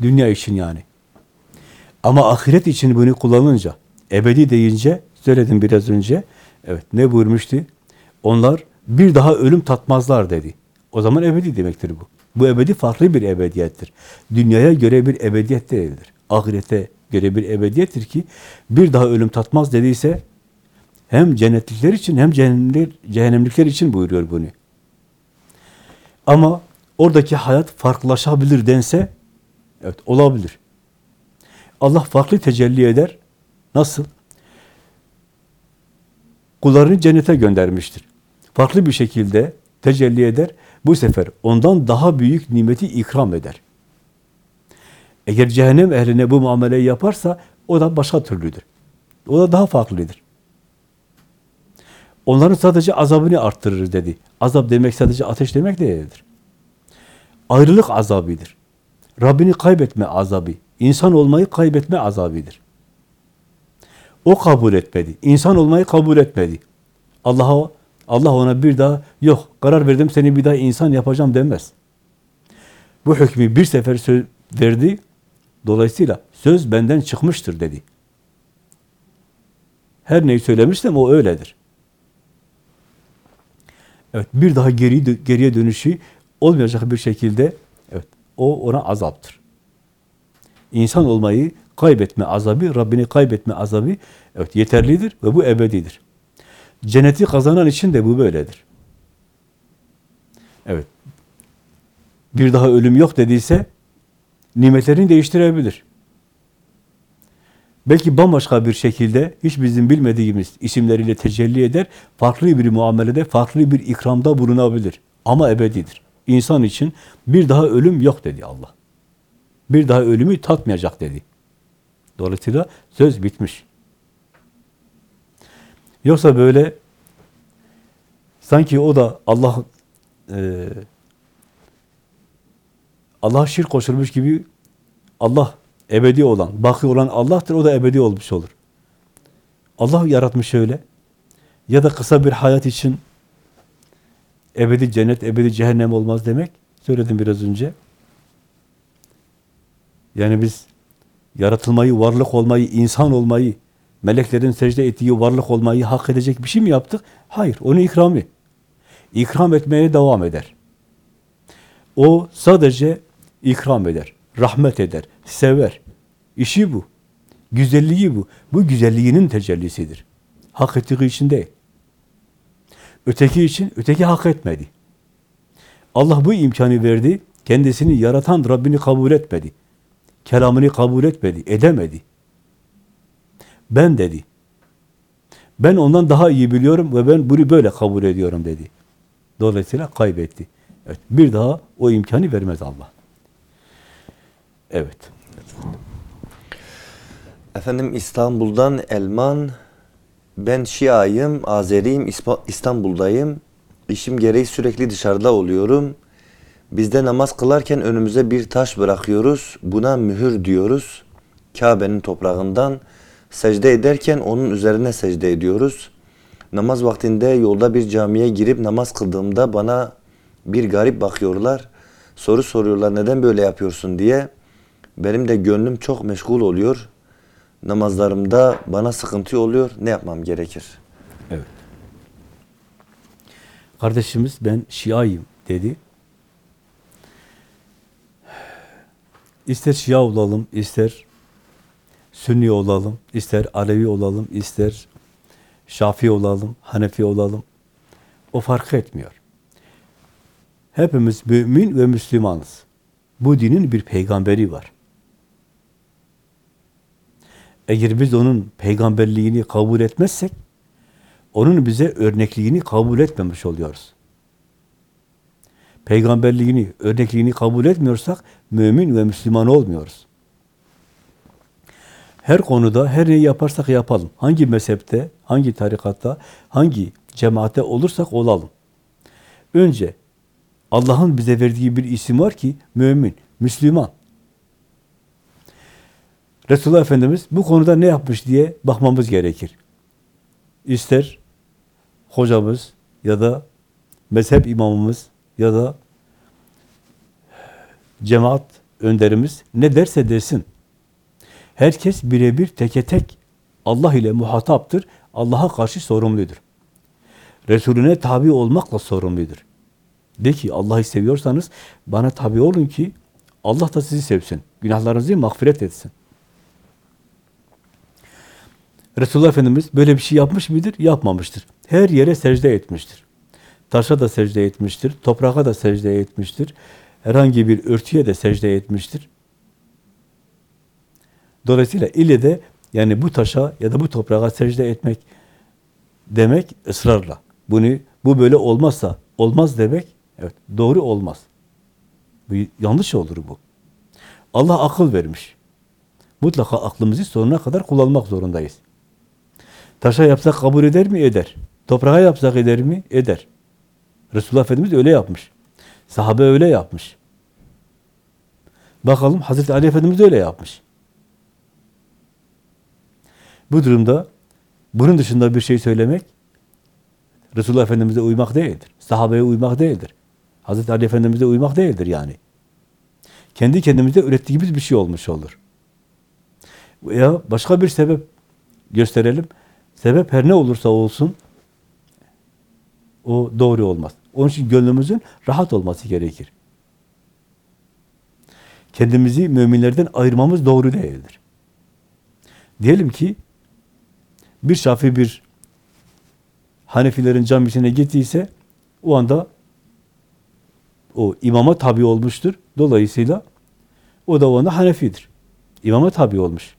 Dünya için yani. Ama ahiret için bunu kullanınca, ebedi deyince, söyledim biraz önce, evet ne buyurmuştu? Onlar bir daha ölüm tatmazlar dedi. O zaman ebedi demektir bu. Bu ebedi farklı bir ebediyettir. Dünyaya göre bir ebediyet değildir. Ahirete göre bir ebediyettir ki bir daha ölüm tatmaz dediyse hem cennetlikler için hem cehennemlikler, cehennemlikler için buyuruyor bunu. Ama oradaki hayat farklılaşabilir dense, evet olabilir. Allah farklı tecelli eder. Nasıl? Kullarını cennete göndermiştir. Farklı bir şekilde tecelli eder. Bu sefer ondan daha büyük nimeti ikram eder. Eğer cehennem ehline bu muameleyi yaparsa o da başka türlüdür. O da daha farklıdır. Onların sadece azabını arttırır dedi. Azap demek sadece ateş demek değildir. Ayrılık azabıdır. Rabbini kaybetme azabı. İnsan olmayı kaybetme azabıdır. O kabul etmedi. İnsan olmayı kabul etmedi. Allah'a Allah ona bir daha yok karar verdim seni bir daha insan yapacağım demez. Bu hükmü bir sefer söz verdi. Dolayısıyla söz benden çıkmıştır dedi. Her neyi söylemişsem o öyledir. Evet, bir daha geri geriye dönüşü olmayacak bir şekilde evet o ona azaptır. İnsan olmayı kaybetme azabı, Rabbini kaybetme azabı evet yeterlidir ve bu ebedidir. Cenneti kazanan için de bu böyledir. Evet. Bir daha ölüm yok dediyse nimetlerini değiştirebilir. Belki bambaşka bir şekilde hiç bizim bilmediğimiz isimleriyle tecelli eder, farklı bir muamelede, farklı bir ikramda bulunabilir. Ama ebedidir. İnsan için bir daha ölüm yok dedi Allah. Bir daha ölümü tatmayacak dedi. Dolayısıyla söz bitmiş. Yoksa böyle sanki o da Allah e, Allah'a şirk koşulmuş gibi Allah ebedi olan, baki olan Allah'tır, o da ebedi olmuş olur. Allah yaratmış öyle. Ya da kısa bir hayat için ebedi cennet, ebedi cehennem olmaz demek. Söyledim biraz önce. Yani biz yaratılmayı, varlık olmayı, insan olmayı, meleklerin secde ettiği varlık olmayı hak edecek bir şey mi yaptık? Hayır, onu ikramı. İkram etmeye devam eder. O sadece ikram eder, rahmet eder, sever. İşi bu. Güzelliği bu. Bu güzelliğinin tecellisidir. Hak ettiği için değil. Öteki için, öteki hak etmedi. Allah bu imkanı verdi, kendisini yaratan Rabbini kabul etmedi. Kelamını kabul etmedi, edemedi. Ben dedi. Ben ondan daha iyi biliyorum ve ben bunu böyle kabul ediyorum dedi. Dolayısıyla kaybetti. Evet, bir daha o imkanı vermez Allah. Evet. Efendim İstanbul'dan Elman, ben Şia'yım, Azeriyim, İstanbul'dayım. İşim gereği sürekli dışarıda oluyorum. Bizde namaz kılarken önümüze bir taş bırakıyoruz. Buna mühür diyoruz. Kabe'nin toprağından secde ederken onun üzerine secde ediyoruz. Namaz vaktinde yolda bir camiye girip namaz kıldığımda bana bir garip bakıyorlar. Soru soruyorlar neden böyle yapıyorsun diye. Benim de gönlüm çok meşgul oluyor. Namazlarımda bana sıkıntı oluyor. Ne yapmam gerekir? Evet. Kardeşimiz ben Şiayım dedi. İster Şia olalım, ister Sünni olalım, ister Alevi olalım, ister Şafii olalım, Hanefi olalım. O fark etmiyor. Hepimiz mümin ve Müslümanız. Bu dinin bir peygamberi var. Eğer biz onun peygamberliğini kabul etmezsek, onun bize örnekliğini kabul etmemiş oluyoruz. Peygamberliğini, örnekliğini kabul etmiyorsak, mümin ve Müslüman olmuyoruz. Her konuda, her neyi yaparsak yapalım. Hangi mezhepte, hangi tarikatta, hangi cemaate olursak olalım. Önce Allah'ın bize verdiği bir isim var ki mümin, Müslüman. Resulullah Efendimiz bu konuda ne yapmış diye bakmamız gerekir. İster hocamız ya da mezhep imamımız ya da cemaat önderimiz ne derse desin. Herkes birebir teke tek Allah ile muhataptır. Allah'a karşı sorumludur. Resulüne tabi olmakla sorumludur. De ki Allah'ı seviyorsanız bana tabi olun ki Allah da sizi sevsin. Günahlarınızı mağfiret etsin. Resulullah Efendimiz böyle bir şey yapmış mıdır? Yapmamıştır. Her yere secde etmiştir. Taşa da secde etmiştir. Toprağa da secde etmiştir. Herhangi bir örtüye de secde etmiştir. Dolayısıyla ile de yani bu taşa ya da bu toprağa secde etmek demek ısrarla. Bunu bu böyle olmazsa olmaz demek evet doğru olmaz. Bu yanlış olur bu. Allah akıl vermiş. Mutlaka aklımızı sonuna kadar kullanmak zorundayız. Taşa yapsak kabul eder mi? Eder. Toprağa yapsak eder mi? Eder. Resulullah Efendimiz öyle yapmış. Sahabe öyle yapmış. Bakalım Hazreti Ali Efendimiz öyle yapmış. Bu durumda bunun dışında bir şey söylemek Resulullah Efendimiz'e uymak değildir. Sahabeye uymak değildir. Hazreti Ali Efendimiz'e uymak değildir yani. Kendi kendimize ürettiğimiz bir şey olmuş olur. Veya başka bir sebep gösterelim. Sebep her ne olursa olsun o doğru olmaz. Onun için gönlümüzün rahat olması gerekir. Kendimizi müminlerden ayırmamız doğru değildir. Diyelim ki bir şafi bir Hanefilerin camisine gittiyse o anda o imama tabi olmuştur. Dolayısıyla o da o anda Hanefidir. İmama tabi olmuş.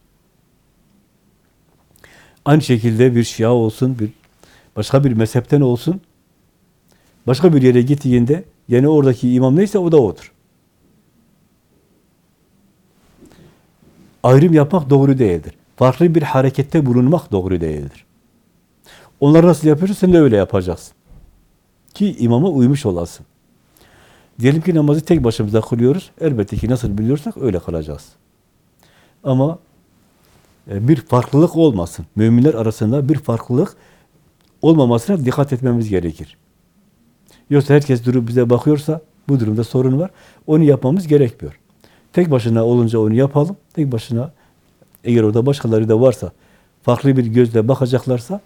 Aynı şekilde bir Şia olsun, bir başka bir mezhepten olsun, başka bir yere gittiğinde yani oradaki imam neyse o da odur. Ayrım yapmak doğru değildir. Farklı bir harekette bulunmak doğru değildir. Onlar nasıl yapıyorsa sen de öyle yapacaksın. Ki imama uymuş olasın. Diyelim ki namazı tek başımıza kılıyoruz. Elbette ki nasıl biliyorsak öyle kılacağız. Ama bir farklılık olmasın. Müminler arasında bir farklılık olmamasına dikkat etmemiz gerekir. Yoksa herkes durup bize bakıyorsa bu durumda sorun var. Onu yapmamız gerekmiyor. Tek başına olunca onu yapalım. Tek başına eğer orada başkaları da varsa farklı bir gözle bakacaklarsa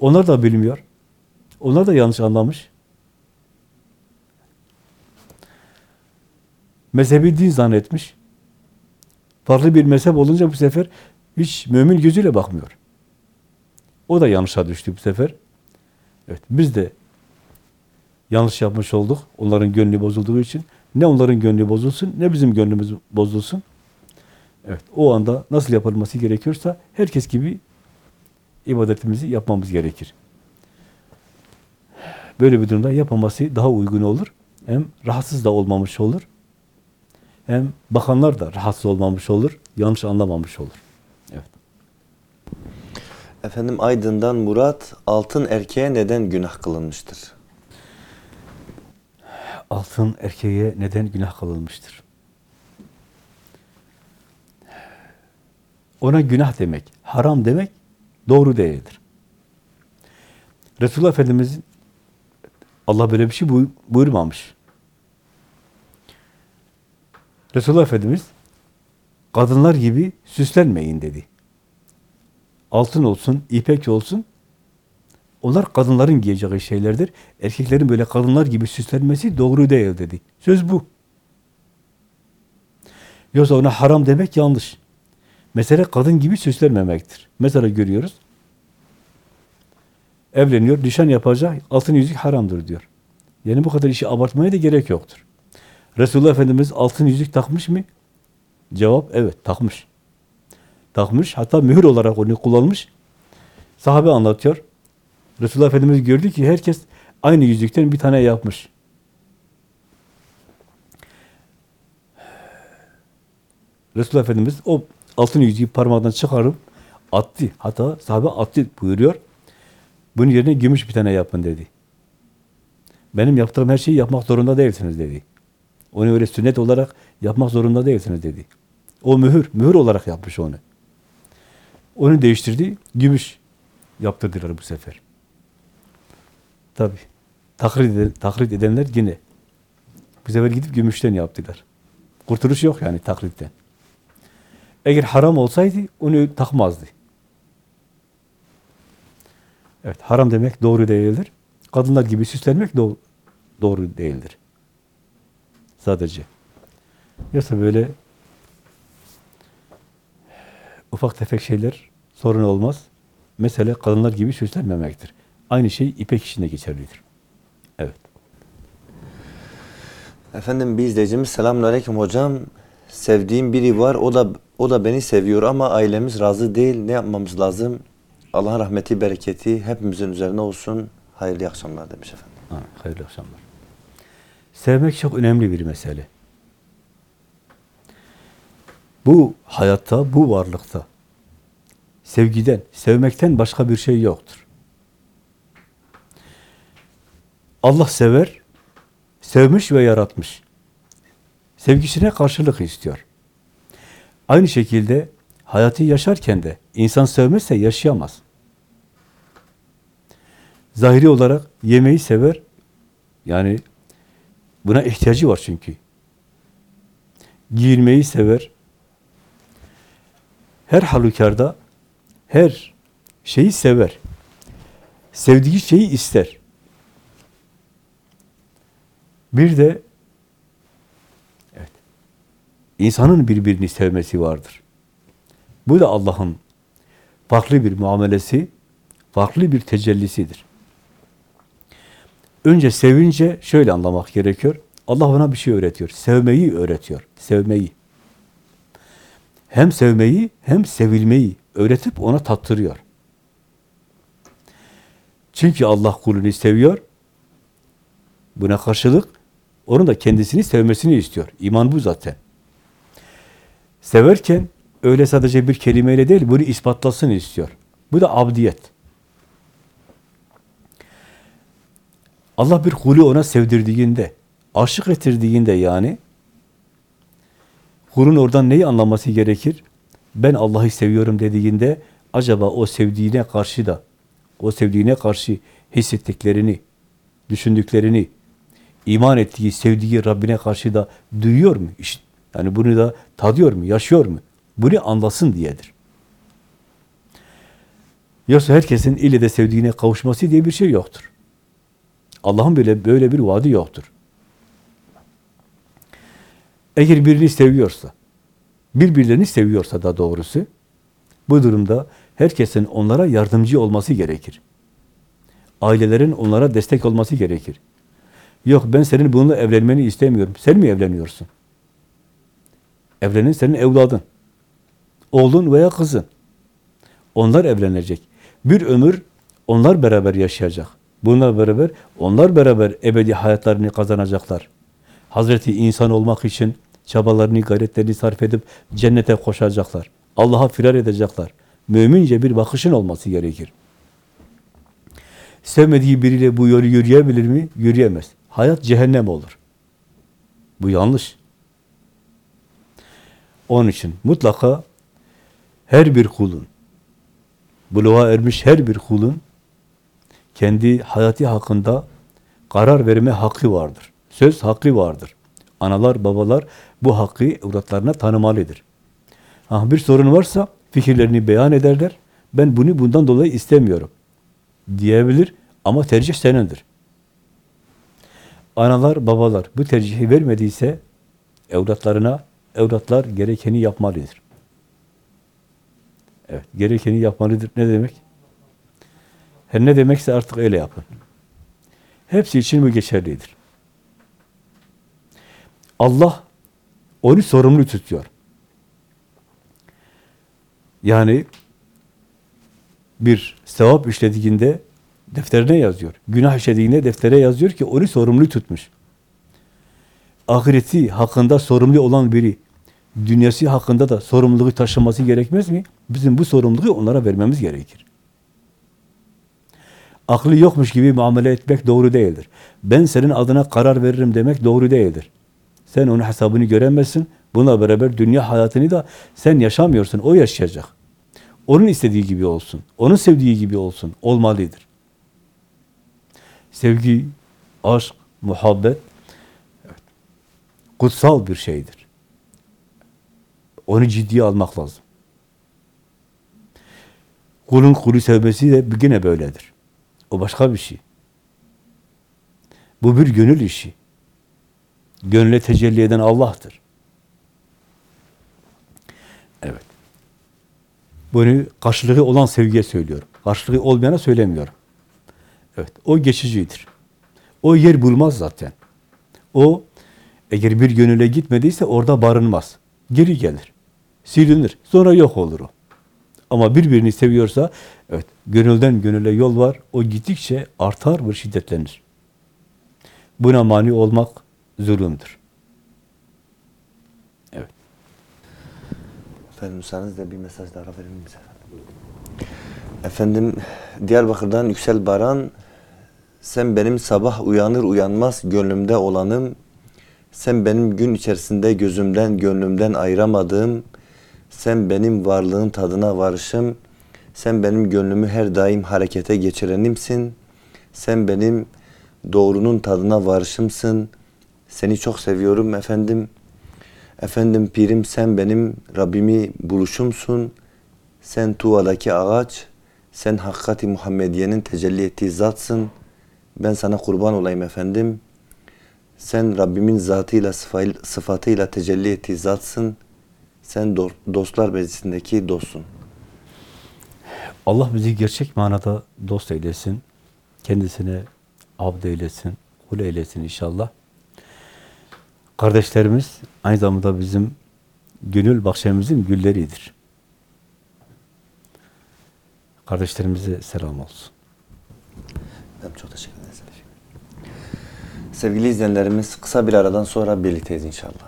onlar da bilmiyor. Onlar da yanlış anlamış. Mezhebi din zannetmiş. Farklı bir mezhep olunca bu sefer hiç mümin gözüyle bakmıyor. O da yanlışa düştü bu sefer. Evet, biz de yanlış yapmış olduk. Onların gönlü bozulduğu için. Ne onların gönlü bozulsun, ne bizim gönlümüz bozulsun. Evet, o anda nasıl yapılması gerekiyorsa herkes gibi ibadetimizi yapmamız gerekir. Böyle bir durumda yapmaması daha uygun olur. Hem rahatsız da olmamış olur. Hem bakanlar da rahatsız olmamış olur. Yanlış anlamamış olur. Efendim Aydın'dan Murat, altın erkeğe neden günah kılınmıştır? Altın erkeğe neden günah kılınmıştır? Ona günah demek, haram demek doğru değildir. Resulullah Efendimizin Allah böyle bir şey buy- buyurmamış. Resulullah Efendimiz kadınlar gibi süslenmeyin dedi. Altın olsun, ipek olsun Onlar kadınların giyeceği şeylerdir. Erkeklerin böyle kadınlar gibi süslenmesi doğru değil dedi. Söz bu. Yoksa ona haram demek yanlış. Mesele kadın gibi süslenmemektir. Mesela görüyoruz. Evleniyor, nişan yapacak, altın yüzük haramdır diyor. Yani bu kadar işi abartmaya da gerek yoktur. Resulullah Efendimiz altın yüzük takmış mı? Cevap evet takmış. Takmış hatta mühür olarak onu kullanmış. Sahabe anlatıyor. Resulullah Efendimiz gördü ki herkes aynı yüzükten bir tane yapmış. Resulullah Efendimiz o altın yüzüğü parmağından çıkarıp attı. Hatta sahabe attı buyuruyor. Bunun yerine gümüş bir tane yapın dedi. Benim yaptığım her şeyi yapmak zorunda değilsiniz dedi. Onu öyle sünnet olarak yapmak zorunda değilsiniz dedi. O mühür, mühür olarak yapmış onu. Onu değiştirdi, gümüş yaptırdılar bu sefer. Tabi. Taklit, eden, taklit edenler yine. Bu sefer gidip gümüşten yaptılar. Kurtuluş yok yani taklitten. Eğer haram olsaydı onu takmazdı. Evet, haram demek doğru değildir. Kadınlar gibi süslenmek do- doğru değildir. Sadece. Yoksa böyle ufak tefek şeyler sorun olmaz. Mesele kadınlar gibi süslenmemektir. Aynı şey ipek işinde geçerlidir. Evet. Efendim bir izleyicimiz selamünaleyküm hocam. Sevdiğim biri var. O da o da beni seviyor ama ailemiz razı değil. Ne yapmamız lazım? Allah'ın rahmeti, bereketi hepimizin üzerine olsun. Hayırlı akşamlar demiş efendim. Ha, hayırlı akşamlar. Sevmek çok önemli bir mesele. Bu hayatta, bu varlıkta sevgiden, sevmekten başka bir şey yoktur. Allah sever, sevmiş ve yaratmış. Sevgisine karşılık istiyor. Aynı şekilde hayatı yaşarken de insan sevmezse yaşayamaz. Zahiri olarak yemeği sever, yani buna ihtiyacı var çünkü. Giyinmeyi sever. Her halükarda her şeyi sever. Sevdiği şeyi ister. Bir de evet, insanın birbirini sevmesi vardır. Bu da Allah'ın farklı bir muamelesi, farklı bir tecellisidir. Önce sevince şöyle anlamak gerekiyor. Allah ona bir şey öğretiyor. Sevmeyi öğretiyor. Sevmeyi. Hem sevmeyi hem sevilmeyi öğretip ona tattırıyor. Çünkü Allah kulunu seviyor. Buna karşılık onun da kendisini sevmesini istiyor. İman bu zaten. Severken öyle sadece bir kelimeyle değil, bunu ispatlasın istiyor. Bu da abdiyet. Allah bir kulü ona sevdirdiğinde, aşık ettirdiğinde yani, kulun oradan neyi anlaması gerekir? Ben Allah'ı seviyorum dediğinde, acaba o sevdiğine karşı da, o sevdiğine karşı hissettiklerini, düşündüklerini, iman ettiği, sevdiği Rabbine karşı da duyuyor mu? Yani bunu da tadıyor mu, yaşıyor mu? Bunu anlasın diyedir. Yoksa herkesin ile de sevdiğine kavuşması diye bir şey yoktur. Allah'ın böyle böyle bir vaadi yoktur. Eğer birini seviyorsa, birbirlerini seviyorsa da doğrusu, bu durumda herkesin onlara yardımcı olması gerekir. Ailelerin onlara destek olması gerekir. Yok ben senin bununla evlenmeni istemiyorum. Sen mi evleniyorsun? Evlenin senin evladın. Oğlun veya kızın. Onlar evlenecek. Bir ömür onlar beraber yaşayacak. Bununla beraber onlar beraber ebedi hayatlarını kazanacaklar. Hazreti insan olmak için çabalarını, gayretlerini sarf edip cennete koşacaklar. Allah'a firar edecekler. Mümince bir bakışın olması gerekir. Sevmediği biriyle bu yolu yürüyebilir mi? Yürüyemez. Hayat cehennem olur. Bu yanlış. Onun için mutlaka her bir kulun, buluğa ermiş her bir kulun kendi hayatı hakkında karar verme hakkı vardır. Söz hakkı vardır. Analar, babalar bu hakkı evlatlarına tanımalıdır. Ha, bir sorun varsa fikirlerini beyan ederler. Ben bunu bundan dolayı istemiyorum. diyebilir ama tercih senindir. Analar, babalar bu tercihi vermediyse evlatlarına, evlatlar gerekeni yapmalıdır. Evet, gerekeni yapmalıdır. Ne demek? Her ne demekse artık öyle yapın. Hepsi için bu geçerlidir. Allah onu sorumlu tutuyor. Yani bir sevap işlediğinde defterine yazıyor. Günah işlediğinde deftere yazıyor ki onu sorumlu tutmuş. Ahireti hakkında sorumlu olan biri, dünyası hakkında da sorumluluğu taşıması gerekmez mi? Bizim bu sorumluluğu onlara vermemiz gerekir. Aklı yokmuş gibi muamele etmek doğru değildir. Ben senin adına karar veririm demek doğru değildir. Sen onun hesabını göremezsin. Buna beraber dünya hayatını da sen yaşamıyorsun, o yaşayacak. Onun istediği gibi olsun, onun sevdiği gibi olsun, olmalıdır. Sevgi, aşk, muhabbet evet, kutsal bir şeydir. Onu ciddiye almak lazım. Kulun kulu sevmesi de yine böyledir. O başka bir şey. Bu bir gönül işi. Gönüle tecelli eden Allah'tır. Evet. Bunu karşılığı olan sevgiye söylüyorum. Karşılığı olmayana söylemiyorum. Evet, o geçicidir. O yer bulmaz zaten. O eğer bir gönüle gitmediyse orada barınmaz. Geri gelir. Silinir. Sonra yok olur o. Ama birbirini seviyorsa, evet, gönülden gönüle yol var. O gittikçe artar ve şiddetlenir. Buna mani olmak zulümdür. Evet. Efendim müsaadenizle bir mesaj daha verir miyiz efendim? Efendim Diyarbakır'dan Yüksel Baran sen benim sabah uyanır uyanmaz gönlümde olanım sen benim gün içerisinde gözümden gönlümden ayıramadığım sen benim varlığın tadına varışım sen benim gönlümü her daim harekete geçirenimsin sen benim doğrunun tadına varışımsın seni çok seviyorum efendim Efendim pirim sen benim Rabbimi buluşumsun. Sen Tuva'daki ağaç, sen hakikati Muhammediye'nin tecelli ettiği zatsın. Ben sana kurban olayım efendim. Sen Rabbimin zatıyla, sıfatıyla tecelli ettiği zatsın. Sen do- dostlar meclisindeki dostsun. Allah bizi gerçek manada dost eylesin. Kendisine abd eylesin, kul eylesin inşallah. Kardeşlerimiz aynı zamanda bizim gönül bahçemizin gülleridir. Kardeşlerimize selam olsun. Ben çok teşekkür ederiz. Sevgili izleyenlerimiz kısa bir aradan sonra birlikteyiz inşallah.